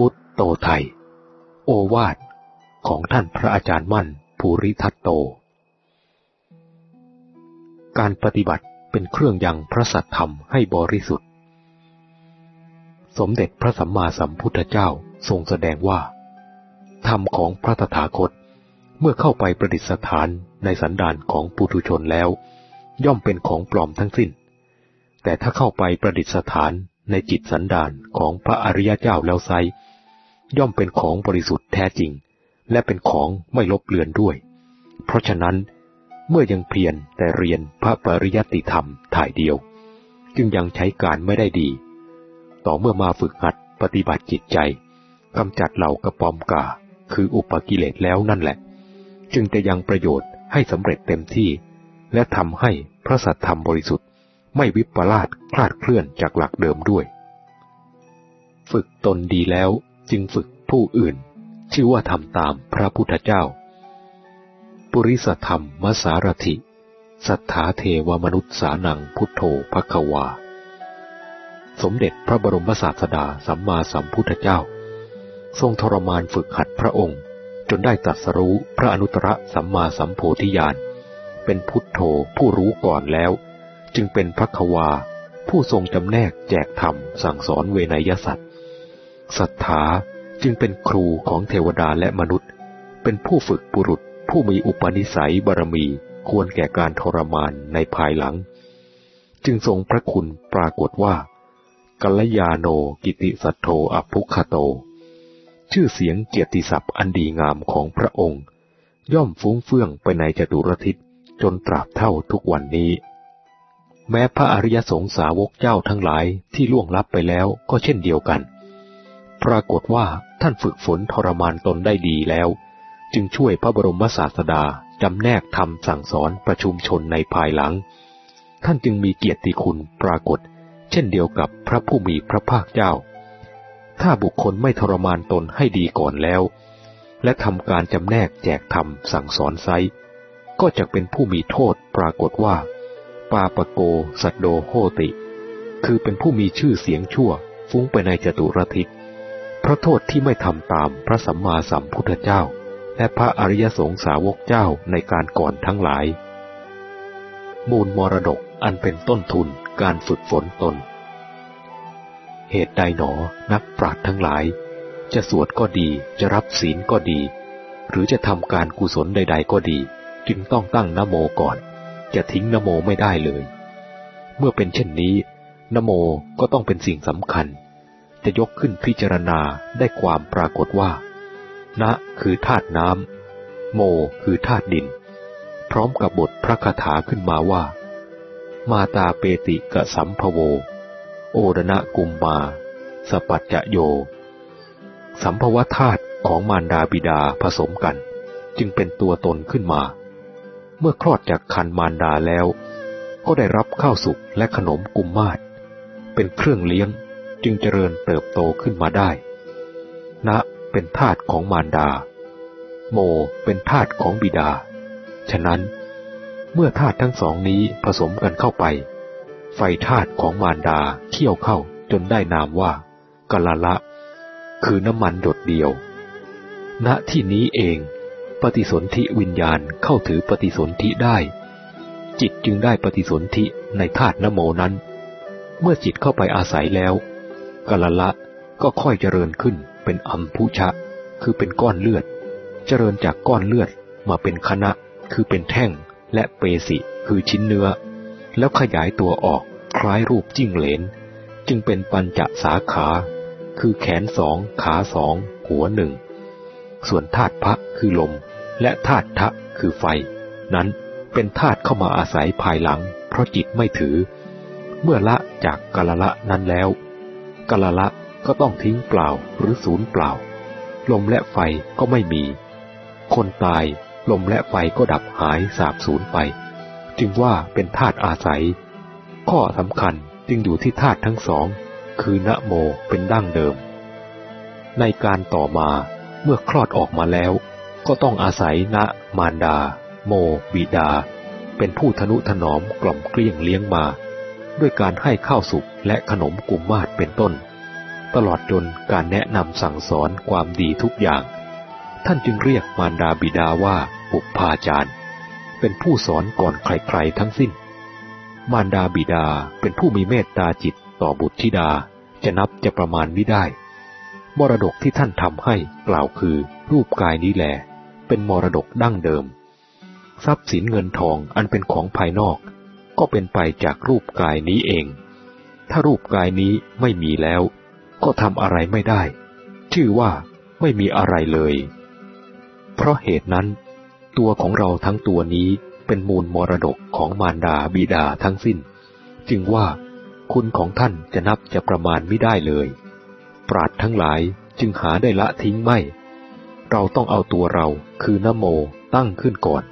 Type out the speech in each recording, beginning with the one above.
มุตโตไทย โอวาทของท่านพระอาจารย์มั่นภูริทัตโต การปฏิบัติเป็นเครื่องยังพระสัตธรรมให้บริสุทธิ์ สมเด็จพระสัมมาสัมพุทธเจ้าทรงแสดงว่า ธรรมของพระตถาคต เมื่อเข้าไปประดิษฐานในสันดานของปุถุชนแล้ว ย่อมเป็นของปลอมทั้งสิ้น แต่ถ้าเข้าไปประดิษฐาน ในจิตสันดานของพระอริยเจ้าแล้วไซย่อมเป็นของบริสุทธิ์แท้จริง และเป็นของไม่ลบเลือนด้วย เพราะฉะนั้น เมื่อยังเพียรแต่เรียนพระปริยัติธรรมถ่ายเดียว จึงยังใช้การไม่ได้ดี ต่อเมื่อมาฝึกหัดปฏิบัติจิตใจกำจัดเหล่ากระปอมกา คืออุปกิเลสแล้วนั่นแหละ จึงจะยังประโยชน์ให้สำเร็จเต็มที่ และทำให้พระสัทธรรมบริสุทธิ์ ไม่วิปลาสคลาดเคลื่อนจากหลักเดิมด้วย ฝึกตนดีแล้วจึงฝึกผู้อื่น ชื่อว่าทำตามพระพุทธเจ้า ปุริสธรรมมสารถิ สัทธาเทวมนุษย์สานังพุทโธภควา สมเด็จพระบรมศาสดาสัมมาสัมพุทธเจ้า ทรงทรมานฝึกหัดพระองค์ จนได้ตรัสรู้พระอนุตตรสัมมาสัมโพธิญาณเป็นพุทโธผู้รู้ก่อนแล้ว จึงเป็นพระควา ผู้ทรงจำแนกแจกธรรมสั่งสอนเวนยสัตว์ศรัทธาจึงเป็นครูของเทวดาและมนุษย์ เป็นผู้ฝึกบุรุษ ผู้มีอุปนิสัยบารมี ควรแก่การทรมานในภายหลัง จึงทรงพระคุณปรากฏว่า กัลยาโนกิติสัตโธอภุคโต ชื่อเสียงเกียรติศัพท์อันดีงามของพระองค์ ย่อมฟุ้งเฟื่องไปในจตุรทิศจนตราบเท่าทุกวันนี้ แม้พระอริยสงสาวกเจ้าทั้งหลายที่ล่วงลับไปแล้วก็เช่นเดียวกัน ปรากฏว่าท่านฝึกฝนทรมานตนได้ดีแล้ว จึงช่วยพระบรมศาสดาจำแนกทำสั่งสอนประชุมชนในภายหลัง ท่านจึงมีเกียรติคุณปรากฏ เช่นเดียวกับพระผู้มีพระภาคเจ้า ถ้าบุคคลไม่ทรมานตนให้ดีก่อนแล้ว และทำการจำแนกแจกธรรมสั่งสอนไซก็จะเป็นผู้มีโทษปรากฏว่า ปาปโก สัตโดโหติ คือเป็นผู้มีชื่อเสียงชั่ว ฟุ้งไปในจตุรทิศพระโทษที่ไม่ทำตามพระสัมมาสัมพุทธเจ้า และพระอริยสงสาวกเจ้าในการก่อนทั้งหลาย มูลมรดกอันเป็นต้นทุนการฝึกฝนตน เหตุใดหนอ นักปราชญ์ทั้งหลาย จะสวดก็ดีจะรับศีลก็ดี หรือจะทำการกุศลใด ๆ ก็ดี จึงต้องตั้งนโมก่อน จะทิ้งนโมไม่ได้เลย เมื่อเป็นเช่นนี้ นโมก็ต้องเป็นสิ่งสำคัญ จะยกขึ้นพิจารณาได้ความปรากฏว่านะคือธาตุน้ำโมคือธาตุดิน พร้อมกับบทพระคาถาขึ้นมาว่า มาตาเปติกะสัมภโว โอรณะกุมมา สปัจจโย สัมภวธาตุของมารดาบิดาผสมกัน จึงเป็นตัวตนขึ้นมา เมื่อคลอดจากคันมารดาแล้ว ก็ได้รับข้าวสุกและขนมกุมมาศเป็นเครื่องเลี้ยงจึงเจริญเติบโตขึ้นมาได้ณเป็นธาตุของมารดา โมเป็นธาตุของบิดา ฉะนั้น เมื่อธาตุทั้งสองนี้ผสมกันเข้าไป ไฟธาตุของมารดาเคี่ยวเข้าจนได้นามว่ากละละ คือน้ำมันหยดเดียว ณที่นี้เอง ปฏิสนธิวิญญาณเข้าถือปฏิสนธิได้ จิตจึงได้ปฏิสนธิในธาตุนโมนั้น เมื่อจิตเข้าไปอาศัยแล้วกละละก็ค่อยเจริญขึ้นเป็นอัมพุชะ คือเป็นก้อนเลือด เจริญจากก้อนเลือดมาเป็นคณะ คือเป็นแท่งและเปสิคือชิ้นเนื้อ แล้วขยายตัวออกคล้ายรูปจิ้งเหลน จึงเป็นปัญจสาขา คือแขนสองขาสองหัวหนึ่ง ส่วนธาตุพระคือลม และธาตุทะคือไฟ นั้นเป็นธาตุเข้ามาอาศัยภายหลัง เพราะจิตไม่ถือ เมื่อละจากกาลละนั้นแล้วกาลละก็ต้องทิ้งเปล่าหรือศูนย์เปล่า ลมและไฟก็ไม่มี คนตายลมและไฟก็ดับหายสาบสูญไป จึงว่าเป็นธาตุอาศัย ข้อสำคัญจึงอยู่ที่ธาตุทั้งสอง คือนะโมเป็นดั้งเดิม ในการต่อมาเมื่อคลอดออกมาแล้ว ก็ต้องอาศัยณมารดา โม บิดา เป็นผู้ทนุถนอมกล่อมเกลี้ยงเลี้ยงมา ด้วยการให้ข้าวสุกและขนมกุมมาศเป็นต้น ตลอดจนการแนะนำสั่งสอนความดีทุกอย่าง ท่านจึงเรียกมารดาบิดาว่าปุพพาจารย์ เป็นผู้สอนก่อนใครๆทั้งสิ้น มารดาบิดาเป็นผู้มีเมตตาจิตต่อบุตรธิดาจะนับจะประมาณไม่ได้ มรดกที่ท่านทำให้กล่าวคือรูปกายนี้แหละ เป็นมรดกดั้งเดิม ทรัพย์สินเงินทองอันเป็นของภายนอก ก็เป็นไปจากรูปกายนี้เอง ถ้ารูปกายนี้ไม่มีแล้ว ก็ทำอะไรไม่ได้ ชื่อว่าไม่มีอะไรเลย เพราะเหตุนั้น ตัวของเราทั้งตัวนี้เป็นมูลมรดกของมารดาบิดาทั้งสิ้น จึงว่าคุณของท่านจะนับจะประมาณไม่ได้เลย ปราดทั้งหลายจึงหาได้ละทิ้งไม่ เราต้องเอาตัวเราคือนโมตั้งขึ้นก่อน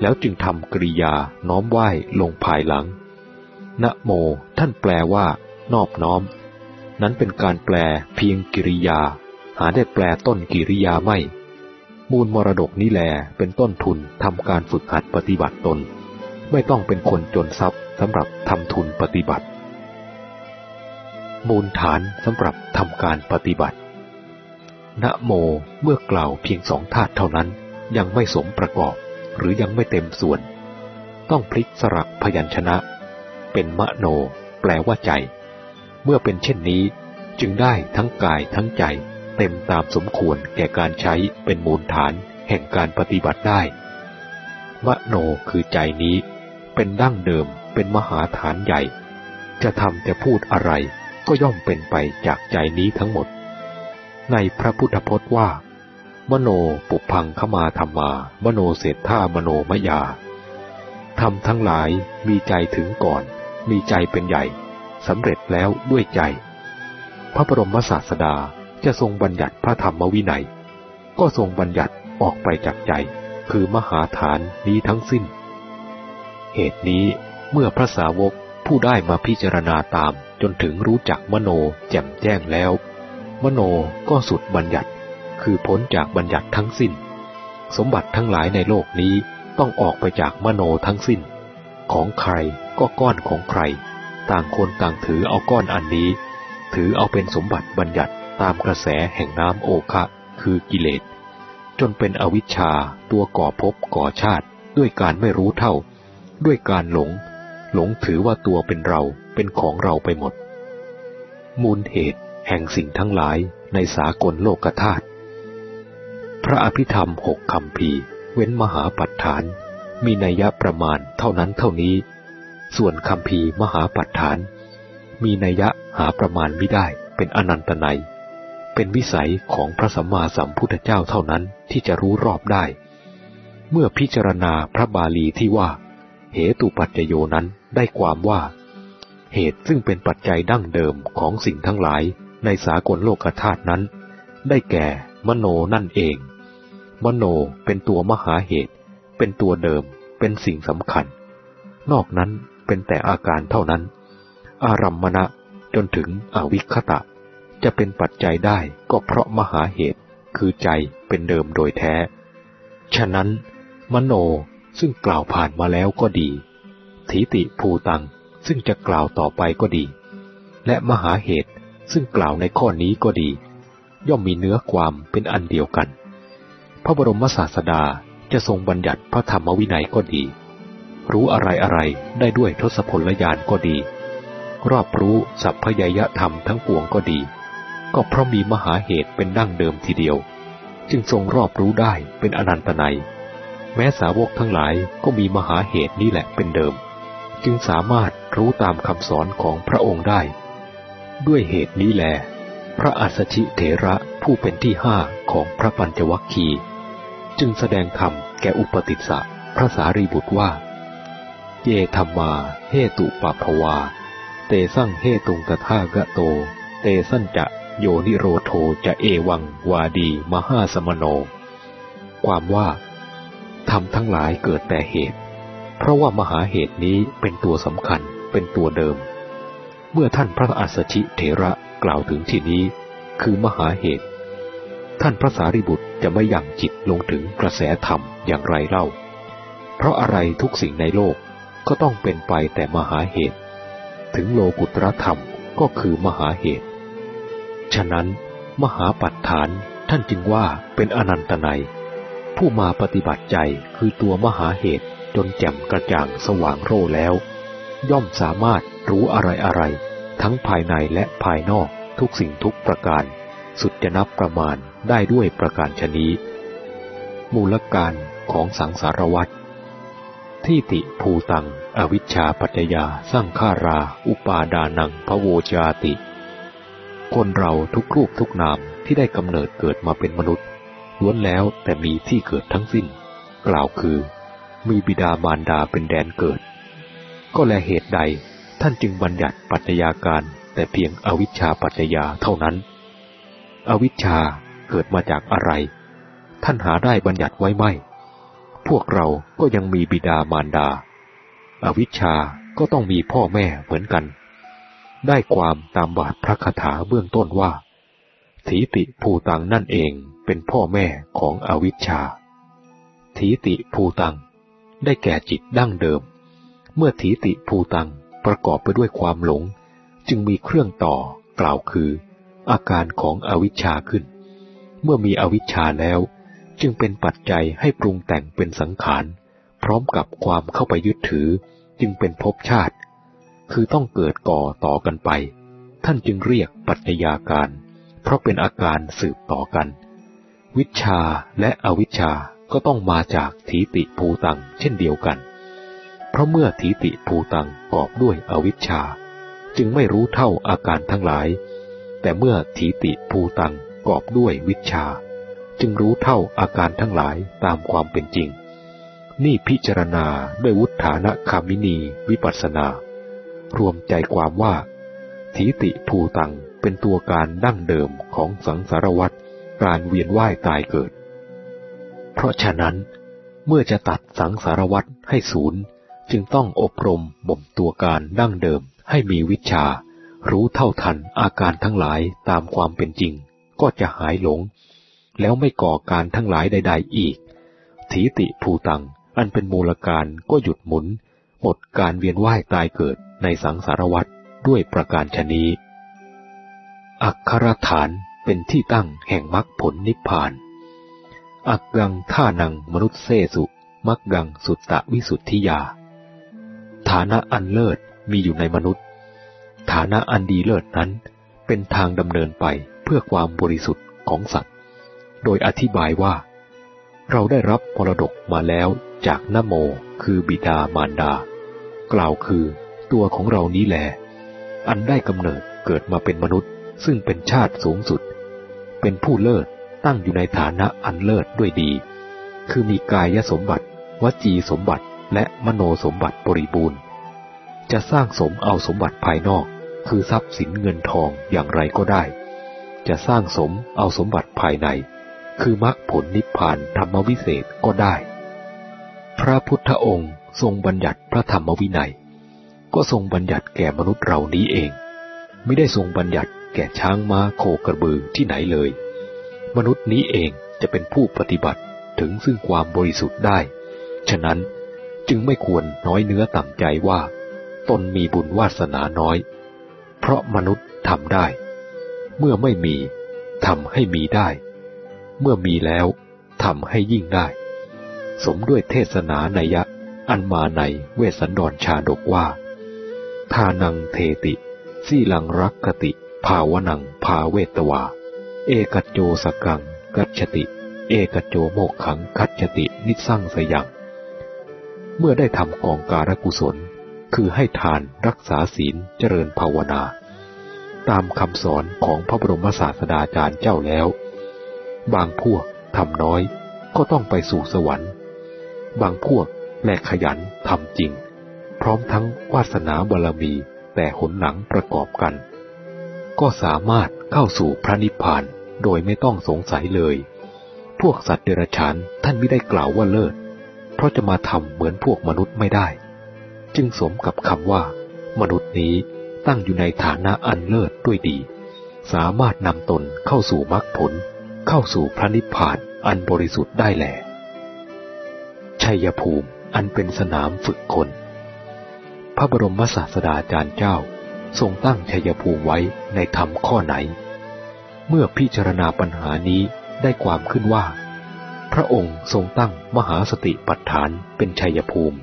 แล้วจึงทำกริยาน้อมไหว้ลงภายหลังนโมท่านแปลว่า นอบน้อม นั้นเป็นการแปลเพียงกิริยา หาได้แปลต้นกิริยาไม่ มูลมรดกนี้แลเป็นต้นทุนทำการฝึกหัดปฏิบัติตน ไม่ต้องเป็นคนจนทรัพย์สำหรับทำทุนปฏิบัติ มูลฐานสำหรับทำการปฏิบัติ นะโมเมื่อกล่าวเพียงสองธาตุเท่านั้น ยังไม่สมประกอบ หรือยังไม่เต็มส่วน ต้องพลิกสลักพยัญชนะ เป็นมโน แปลว่าใจ เมื่อเป็นเช่นนี้ จึงได้ทั้งกายทั้งใจ เต็มตามสมควรแก่การใช้เป็นมูลฐานแห่งการปฏิบัติได้มโนคือใจนี้ เป็นดั้งเดิมเป็นมหาฐานใหญ่ จะทำจะพูดอะไรก็ย่อมเป็นไปจากใจนี้ทั้งหมด ในพระพุทธพจน์ว่า มโนปุพังขมาธรรมา มโนเศรษฐามโนมยาทำทั้งหลายมีใจถึงก่อน มีใจเป็นใหญ่สำเร็จแล้วด้วยใจ พระบรมศาสดาจะทรงบัญญัติพระธรรมวินัย ก็ทรงบัญญัติออกไปจากใจ คือมหาฐานนี้ทั้งสิ้น เหตุนี้เมื่อพระสาวกผู้ได้มาพิจารณาตามจนถึงรู้จักมโนแจ่มแจ้งแล้ว มโนก็สุดบัญญัติ คือพ้นจากบัญญัติทั้งสิ้น สมบัติทั้งหลายในโลกนี้ต้องออกไปจากมโนทั้งสิ้น ของใครก็ก้อนของใคร ต่างคนต่างถือเอาก้อนอันนี้ ถือเอาเป็นสมบัติบัญญัติตามกระแสแห่งน้ำโอคะคือกิเลส จนเป็นอวิชชาตัวก่อภพก่อชาติ ด้วยการไม่รู้เท่า ด้วยการหลง หลงถือว่าตัวเป็นเราเป็นของเราไปหมด มูลเหตุ แห่งสิ่งทั้งหลายในสากลโลกธาตุ พระอภิธรรมหกคำพีเว้นมหาปัฏฐาน มีนัยยะประมาณเท่านั้นเท่านี้ ส่วนคำพีมหาปัฏฐาน มีนัยยะหาประมาณไม่ได้เป็นอนันตนัย เป็นวิสัยของพระสัมมาสัมพุทธเจ้าเท่านั้นที่จะรู้รอบได้ เมื่อพิจารณาพระบาลีที่ว่า เหตุปัจจโยนั้นได้ความว่า เหตุซึ่งเป็นปัจจัยดั้งเดิมของสิ่งทั้งหลาย ในสากลโลกธาตุนั้น ได้แก่มโนนั่นเอง มโนเป็นตัวมหาเหตุ เป็นตัวเดิม เป็นสิ่งสำคัญ นอกนั้นเป็นแต่อาการเท่านั้น อารัมมณะจนถึงอวิคตะ จะเป็นปัจจัยได้ก็เพราะมหาเหตุ คือใจเป็นเดิมโดยแท้ ฉะนั้น มโนซึ่งกล่าวผ่านมาแล้วก็ดีทิติภูตังซึ่งจะกล่าวต่อไปก็ดี และมหาเหตุ ซึ่งกล่าวในข้อนี้ก็ดี ย่อมมีเนื้อความเป็นอันเดียวกัน พระบรมศาสดาจะทรงบัญญัติพระธรรมวินัยก็ดี รู้อะไรอะไรได้ด้วยทศพลญาณก็ดี รอบรู้สัพพยยธรรมทั้งปวงก็ดี ก็เพราะมีมหาเหตุเป็นดั้งเดิมทีเดียว จึงทรงรอบรู้ได้เป็นอนันตนัยแม้สาวกทั้งหลายก็มีมหาเหตุนี้แหละเป็นเดิม จึงสามารถรู้ตามคำสอนของพระองค์ได้ ด้วยเหตุนี้แล พระอัสชิเถระผู้เป็นที่ห้าของพระปัญจวัคคีย์จึงแสดงธรรมแก่อุปติสสะพระสารีบุตรว่า เยธรรมาเฮตุปภวา เตสั่งเฮตุงตถากะโต เตสั่นจะโยนิโรโทจะเอวังวาดีมหาสมโน ความว่าทำทั้งหลายเกิดแต่เหตุ เพราะว่ามหาเหตุนี้เป็นตัวสำคัญเป็นตัวเดิม เมื่อท่านพระอัสสชิเถระกล่าวถึงที่นี้ คือมหาเหตุ ท่านพระสารีบุตรจะไม่ยั่งจิตลงถึงกระแสธรรมอย่างไรเล่า เพราะอะไรทุกสิ่งในโลกก็ต้องเป็นไปแต่มหาเหตุ ถึงโลกุตรธรรมก็คือมหาเหตุ ฉะนั้น มหาปัฏฐานท่านจึงว่าเป็นอนันตนัย ผู้มาปฏิบัติใจคือตัวมหาเหตุจนแจ่มกระจ่างสว่างโร่แล้ว ย่อมสามารถรู้อะไรอะไร ทั้งภายในและภายนอกทุกสิ่งทุกประการ สุดจะนับประมาณได้ด้วยประการชนี้ มูลการของสังสารวัตรที่ติภูตัง อวิชชาปัจจยาสร้างฆารา อุปาดานังพระโวจาติ คนเราทุกรูปทุกนามที่ได้กำเนิดเกิดมาเป็นมนุษย์ล้วนแล้วแต่มีที่เกิดทั้งสิ้น กล่าวคือ มีบิดามารดาเป็นแดนเกิด ก็แลเหตุใด ท่านจึงบัญญัติปัจจัยาการ แต่เพียงอวิชชาปัจจยาเท่านั้น อวิชชาเกิดมาจากอะไร ท่านหาได้บัญญัติไว้ไหม พวกเราก็ยังมีบิดามารดาอาวิชชาก็ต้องมีพ่อแม่เหมือนกัน ได้ความตามบาทพระคาถาเบื้องต้นว่า ถีติภูตังนั่นเองเป็นพ่อแม่ของอวิชชา ถีติภูตัง ได้แก่จิตดั้งเดิม เมื่อถีติภูตังประกอบไปด้วยความหลง จึงมีเครื่องต่อกล่าวคือ อาการของอวิชชาขึ้น เมื่อมีอวิชชาแล้ว จึงเป็นปัจจัยให้ปรุงแต่งเป็นสังขาร พร้อมกับความเข้าไปยึดถือจึงเป็นภพชาติ คือต้องเกิดก่อต่อกันไป ท่านจึงเรียกปัจจยาการ เพราะเป็นอาการสืบต่อกัน วิชาและอวิชาก็ต้องมาจากถีติภูตังเช่นเดียวกัน ราะเมื่อถีติภูตังกอบด้วยอวิชชา จึงไม่รู้เท่าอาการทั้งหลาย แต่เมื่อถีติภูตังกอบด้วยวิชา จึงรู้เท่าอาการทั้งหลายตามความเป็นจริง นี่พิจารณาด้วยวุฒานะคามินีวิปัสนา รวมใจความว่าทีติภูตังเป็นตัวการดั้งเดิมของสังสารวัตรการเวียนว่ายตายเกิด เพราะฉะนั้นเมื่อจะตัดสังสารวัตรให้ศูนย์ จึงต้องอบรมบ่มตัวการดั้งเดิมให้มีวิชา รู้เท่าทันอาการทั้งหลายตามความเป็นจริง ก็จะหายหลง แล้วไม่ก่อการทั้งหลายใด ๆ อีก ถีติภูตัง อันเป็นมูลการก็หยุดหมุน หมดการเวียนว่ายตายเกิดในสังสารวัฏด้วยประการชนีอักขรฐานเป็นที่ตั้งแห่งมรรคผลนิพพาน อักกังท่านังมนุษย์เซสุมักกังสุตตะวิสุทธิยา ฐานะอันเลิศมีอยู่ในมนุษย์ ฐานะอันดีเลิศนั้น เป็นทางดำเนินไปเพื่อความบริสุทธิ์ของสัตว์ โดยอธิบายว่า เราได้รับมรดกมาแล้วจากนโมคือบิดามารดา กล่าวคือตัวของเรานี้แหลอันได้กำเนิดเกิดมาเป็นมนุษย์ ซึ่งเป็นชาติสูงสุด เป็นผู้เลิศตั้งอยู่ในฐานะอันเลิศด้วยดี คือมีกายสมบัติ วจีสมบัติ และมโนสมบัติบริบูรณ์ จะสร้างสมเอาสมบัติภายนอก คือทรัพย์สินเงินทองอย่างไรก็ได้ จะสร้างสมเอาสมบัติภายใน คือมรรคผลนิพพานธรรมวิเศษก็ได้ พระพุทธองค์ทรงบัญญัติพระธรรมวินัย ก็ทรงบัญญัติแก่มนุษย์เรานี้เอง ไม่ได้ทรงบัญญัติแก่ช้างม้าโคกระบือที่ไหนเลย มนุษย์นี้เองจะเป็นผู้ปฏิบัติถึงซึ่งความบริสุทธิ์ได้ ฉะนั้น จึงไม่ควรน้อยเนื้อต่ำใจว่า ตนมีบุญวาสนาน้อย เพราะมนุษย์ทำได้ เมื่อไม่มีทำให้มีได้ เมื่อมีแล้วทำให้ยิ่งได้ สมด้วยเทศนาในยะ อันมาในเวสันดรชาดกว่า ทานังเทติสีลังรักกติ ภาวนังภาเวตวา เอกโจสกัง กัจฉติ เอกโจโมกขังคัจฉติ นิสั่งสยัง เมื่อได้ทำกองการกุศล คือให้ทานรักษาศีลเจริญภาวนา ตามคำสอนของพระบรมศาสดาจารย์เจ้าแล้ว บางพวกทำน้อยก็ต้องไปสู่สวรรค์ บางพวกแหลกขยันทำจริง พร้อมทั้งวาสนาบารมีแต่หนหนังประกอบกัน ก็สามารถเข้าสู่พระนิพพานโดยไม่ต้องสงสัยเลย พวกสัตว์เดรัจฉานท่านไม่ได้กล่าวว่าเลิศ เพราะจะมาทำเหมือนพวกมนุษย์ไม่ได้ จึงสมกับคำว่า มนุษย์นี้ตั้งอยู่ในฐานะอันเลิศด้วยดี สามารถนำตนเข้าสู่มรรคผล เข้าสู่พระนิพพานอันบริสุทธิ์ได้แหลชัยภูมิอันเป็นสนามฝึกคน พระบรมศาสดาจารย์เจ้า ทรงตั้งชัยภูมิไว้ในธรรมข้อไหน เมื่อพิจารณาปัญหานี้ได้ความขึ้นว่า พระองค์ทรงตั้งมหาสติปัฏฐานเป็นชัยภูมิ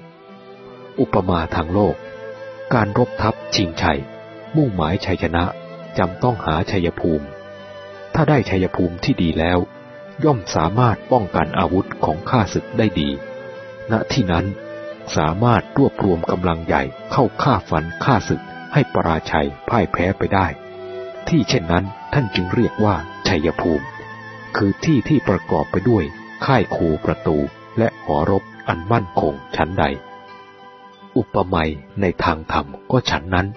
อุปมาทางโลก การรบทัพชิงชัย มุ่งหมายชัยชนะจำต้องหาชัยภูมิ ถ้าได้ชัยภูมิที่ดีแล้ว ย่อมสามารถป้องกันอาวุธของข้าศึกได้ดี ณที่นั้นสามารถรวบรวมกำลังใหญ่เข้าฆ่าฟันฆ่าศึกให้ปราชัยพ่ายแพ้ไปได้ ที่เช่นนั้นท่านจึงเรียกว่าชัยภูมิ คือที่ที่ประกอบไปด้วย ค่ายคูประตูและหอรบอันมั่นคงชั้นใด อุปมาในทางธรรมก็ฉันนั้น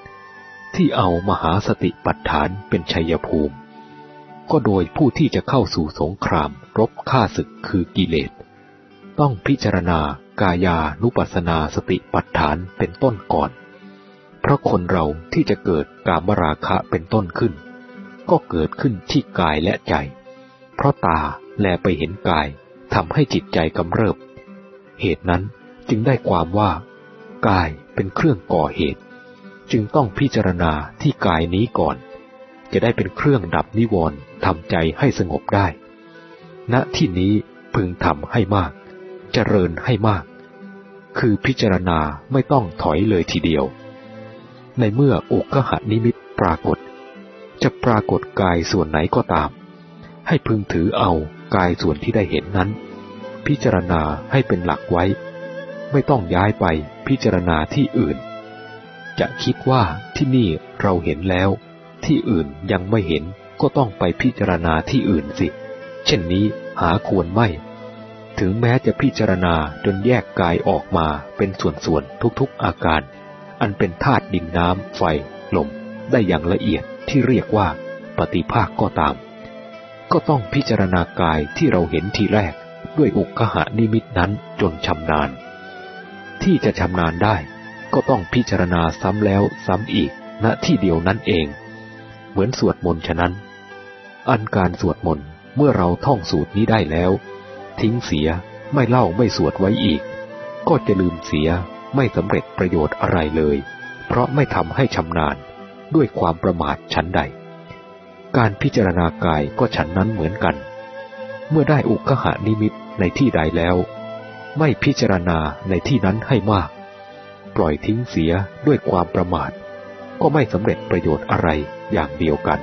ที่เอามหาสติปัฏฐานเป็นชัยภูมิ ก็โดยผู้ที่จะเข้าสู่สงครามรบฆ่าศึกคือกิเลส ต้องพิจารณากายานุปัสนาสติปัฏฐานเป็นต้นก่อน เพราะคนเราที่จะเกิดกามราคะเป็นต้นขึ้น ก็เกิดขึ้นที่กายและใจ เพราะตาแลไปเห็นกาย ทำให้จิตใจกำเริบ เหตุนั้นจึงได้ความว่า กายเป็นเครื่องก่อเหตุ จึงต้องพิจารณาที่กายนี้ก่อน จะได้เป็นเครื่องดับนิวรณ์ทำใจให้สงบได้ ณที่นี้พึงทำให้มาก เจริญให้มาก คือพิจารณาไม่ต้องถอยเลยทีเดียว ในเมื่ออุกหะนิมิตปรากฏ จะปรากฏกายส่วนไหนก็ตาม ให้พึงถือเอา กายส่วนที่ได้เห็นนั้น พิจารณาให้เป็นหลักไว้ ไม่ต้องย้ายไปพิจารณาที่อื่น จะคิดว่าที่นี่เราเห็นแล้ว ที่อื่นยังไม่เห็นก็ต้องไปพิจารณาที่อื่นสิ เช่นนี้หาควรไม่ ถึงแม้จะพิจารณาจนแยกกายออกมาเป็นส่วนๆทุกๆอาการ อันเป็นธาตุดินน้ำไฟลมได้อย่างละเอียดที่เรียกว่า ปฏิภาคก็ตาม ก็ต้องพิจารณากายที่เราเห็นทีแรกด้วยอุกหานิมิตนั้นจนชำนาญ ที่จะชำนาญได้ก็ต้องพิจารณาซ้ำแล้วซ้ำอีกณที่เดียวนั้นเอง เหมือนสวดมนต์ฉะนั้น อันการสวดมนต์เมื่อเราท่องสูตรนี้ได้แล้ว ทิ้งเสียไม่เล่าไม่สวดไว้อีก ก็จะลืมเสียไม่สำเร็จประโยชน์อะไรเลย เพราะไม่ทำให้ชำนาญด้วยความประมาทชั้นใด การพิจารณากายก็ฉันนั้นเหมือนกัน เมื่อได้อุกหานิมิตในที่ใดแล้ว ไม่พิจารณาในที่นั้นให้มาก ปล่อยทิ้งเสียด้วยความประมาท ก็ไม่สำเร็จประโยชน์อะไรอย่างเดียวกัน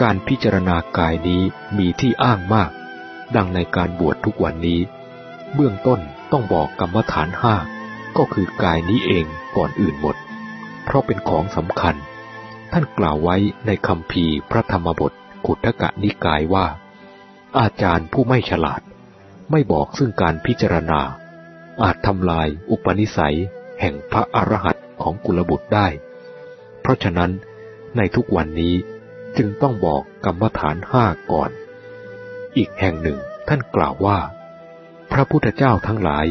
การพิจารณากายนี้มีที่อ้างมาก ดังในการบวชทุกวันนี้ เบื้องต้นต้องบอกกรรมฐานห้าก็คือกายนี้เองก่อนอื่นหมด เพราะเป็นของสำคัญ ท่านกล่าวไว้ในคำพีพระธรรมบทขุทกะนิกายว่า อาจารย์ผู้ไม่ฉลาด ไม่บอกซึ่งการพิจารณา อาจทำลายอุปนิสัยแห่งพระอรหันต์ของกุลบุตรได้ เพราะฉะนั้นในทุกวันนี้จึงต้องบอกกรรมฐานห้าก่อน อีกแห่งหนึ่งท่านกล่าวว่า พระพุทธเจ้าทั้งหลาย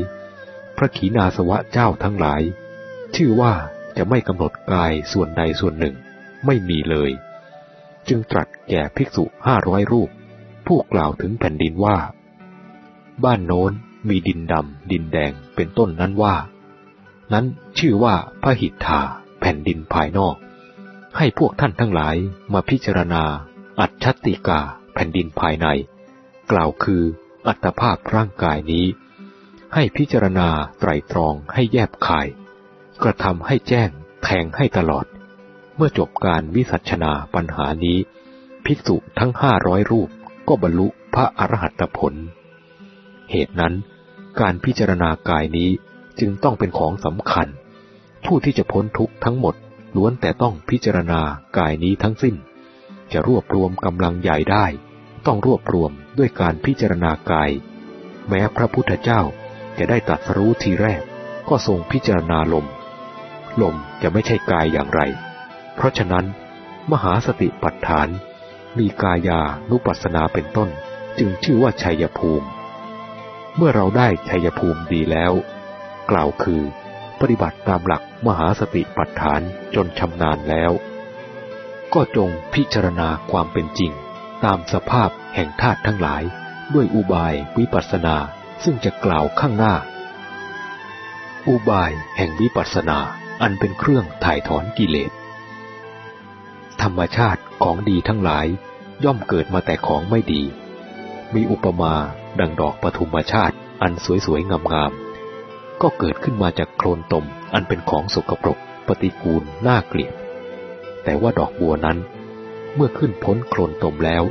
พระขีณาสวะเจ้าทั้งหลาย ชื่อว่าจะไม่กำหนดกายส่วนใดส่วนหนึ่ง ไม่มีเลย จึงตรัสแก่ภิกษุห้าร้อยรูป ผู้กล่าวถึงแผ่นดินว่า บ้านโน้นมีดินดำดินแดงเป็นต้นนั้นว่า นั้นชื่อว่าพระหิทธาแผ่นดินภายนอก ให้พวกท่านทั้งหลายมาพิจารณา อัจฉติกาแผ่นดินภายใน กล่าวคืออัตภาพร่างกายนี้ ให้พิจารณาไตรตรองให้แยบคาย กระทำให้แจ้งแทงให้ตลอด เมื่อจบการวิสัชนาปัญหานี้ ภิกษุทั้งห้าร้อยรูปก็บรรลุพระอรหัตผล เหตุนั้น การพิจารณากายนี้จึงต้องเป็นของสำคัญ ผู้ที่จะพ้นทุกข์ทั้งหมดล้วนแต่ต้องพิจารณากายนี้ทั้งสิ้น จะรวบรวมกำลังใหญ่ได้ ต้องรวบรวมด้วยการพิจารณากาย แม้พระพุทธเจ้าจะได้ตัดรู้ทีแรก ก็ทรงพิจารณาลม ลมจะไม่ใช่กายอย่างไร เพราะฉะนั้น มหาสติปัฏฐาน มีกายานุปัสสนาเป็นต้น จึงชื่อว่าชัยภูมิ เมื่อเราได้ชัยภูมิดีแล้ว กล่าวคือ ปฏิบัติตามหลักมหาสติปัฏฐานจนชำนาญแล้ว ก็จงพิจารณาความเป็นจริง ตามสภาพแห่งธาตุทั้งหลาย ด้วยอุบายวิปัสสนาซึ่งจะกล่าวข้างหน้า อุบายแห่งวิปัสสนาอันเป็นเครื่องถ่ายถอนกิเลส ธรรมชาติของดีทั้งหลาย ย่อมเกิดมาแต่ของไม่ดี มีอุปมาดังดอกปฐุมชาติอันสวยๆงามๆก็เกิดขึ้นมาจากโคลนตมอันเป็นของสกปรกปฏิกูลน่าเกลียด แต่ว่าดอกบัวนั้น เมื่อขึ้นพ้นโคลนตมแล้ว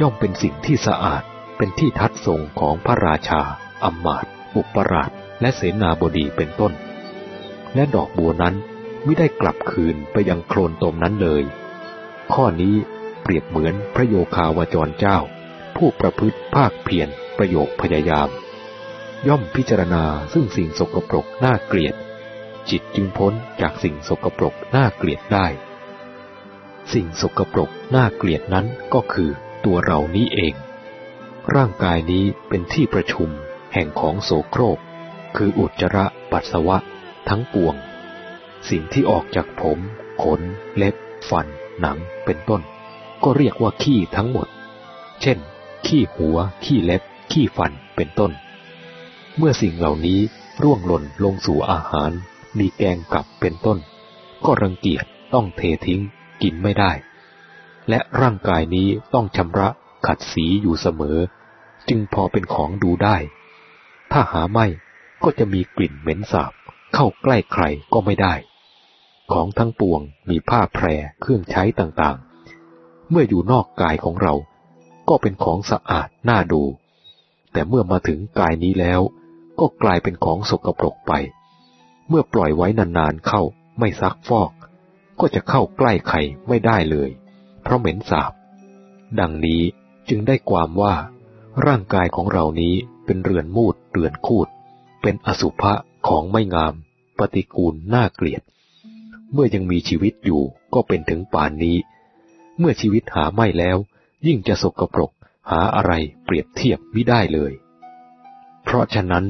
ย่อมเป็นสิ่งที่สะอาดเป็นที่ทัดทรงของพระราชาอำมาตอุปราชและเสนาบดีเป็นต้น และดอกบัวนั้นไม่ได้กลับคืนไปยังโคลนตมนั้นเลย ข้อนี้เปรียบเหมือนพระโยคาวจรเจ้า ผู้ประพฤติภาคเพียรประโยคพยายาม ย่อมพิจารณาซึ่งสิ่งสกปรกน่าเกลียด จิตจึงพ้นจากสิ่งสกปรกน่าเกลียดได้ สิ่งสกปรกน่าเกลียดนั้นก็คือตัวเรานี้เอง ร่างกายนี้เป็นที่ประชุมแห่งของโสโครก คืออุจจาระปัสสาวะ ทั้งปวง สิ่งที่ออกจากผม ขน เล็บ ฟัน หนังเป็นต้น ก็เรียกว่าขี้ทั้งหมด เช่น ขี้หัว ขี้เล็บ ขี้ฟันเป็นต้น เมื่อสิ่งเหล่านี้ร่วงหล่นลงสู่อาหาร มีแกงกับเป็นต้น ก็รังเกียจต้องเททิ้ง กินไม่ได้ และร่างกายนี้ต้องชำระขัดสีอยู่เสมอ จึงพอเป็นของดูได้ ถ้าหาไม่ก็จะมีกลิ่นเหม็นสาบ เข้าใกล้ใครก็ไม่ได้ ของทั้งปวงมีผ้าแพรเครื่องใช้ต่างๆ เมื่ออยู่นอกกายของเรา ก็เป็นของสะอาดน่าดู แต่เมื่อมาถึงกายนี้แล้ว ก็กลายเป็นของสกปรกไป เมื่อปล่อยไว้นานๆเข้าไม่ซักฟอก ก็จะเข้าใกล้ใครไม่ได้เลย เพราะเหม็นสาบ ดังนี้จึงได้ความว่า ร่างกายของเรานี้เป็นเรือนมูดเรือนคูด เป็นอสุภะของไม่งาม ปฏิกูลน่าเกลียด เมื่อยังมีชีวิตอยู่ก็เป็นถึงป่านนี้ เมื่อชีวิตหาไม่แล้ว ยิ่งจะสกปรกหาอะไรเปรียบเทียบไม่ได้เลย เพราะฉะนั้น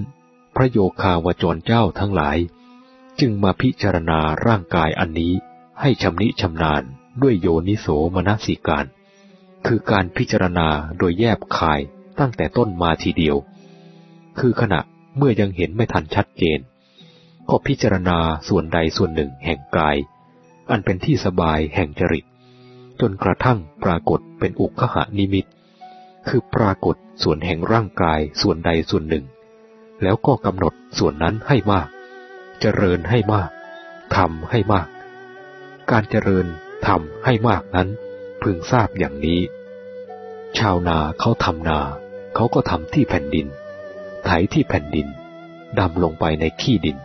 พระโยคาวจรเจ้าทั้งหลาย จึงมาพิจารณาร่างกายอันนี้ให้ชำนิชำนาญด้วยโยนิโสมนสิการ คือการพิจารณาโดยแยบคายตั้งแต่ต้นมาทีเดียว คือขณะเมื่อยังเห็นไม่ทันชัดเจน ก็พิจารณาส่วนใดส่วนหนึ่งแห่งกาย อันเป็นที่สบายแห่งจริต จนกระทั่งปรากฏเป็นอุคหานิมิต คือปรากฏส่วนแห่งร่างกายส่วนใดส่วนหนึ่ง แล้วก็กำหนดส่วนนั้นให้มาก เจริญให้มากทำให้มาก การเจริญทำให้มากนั้น พึงทราบอย่างนี้ ชาวนาเขาทำนาเขาก็ทำที่แผ่นดิน ไถที่แผ่นดินดำลงไปในขี้ดิน